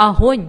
Ahoy!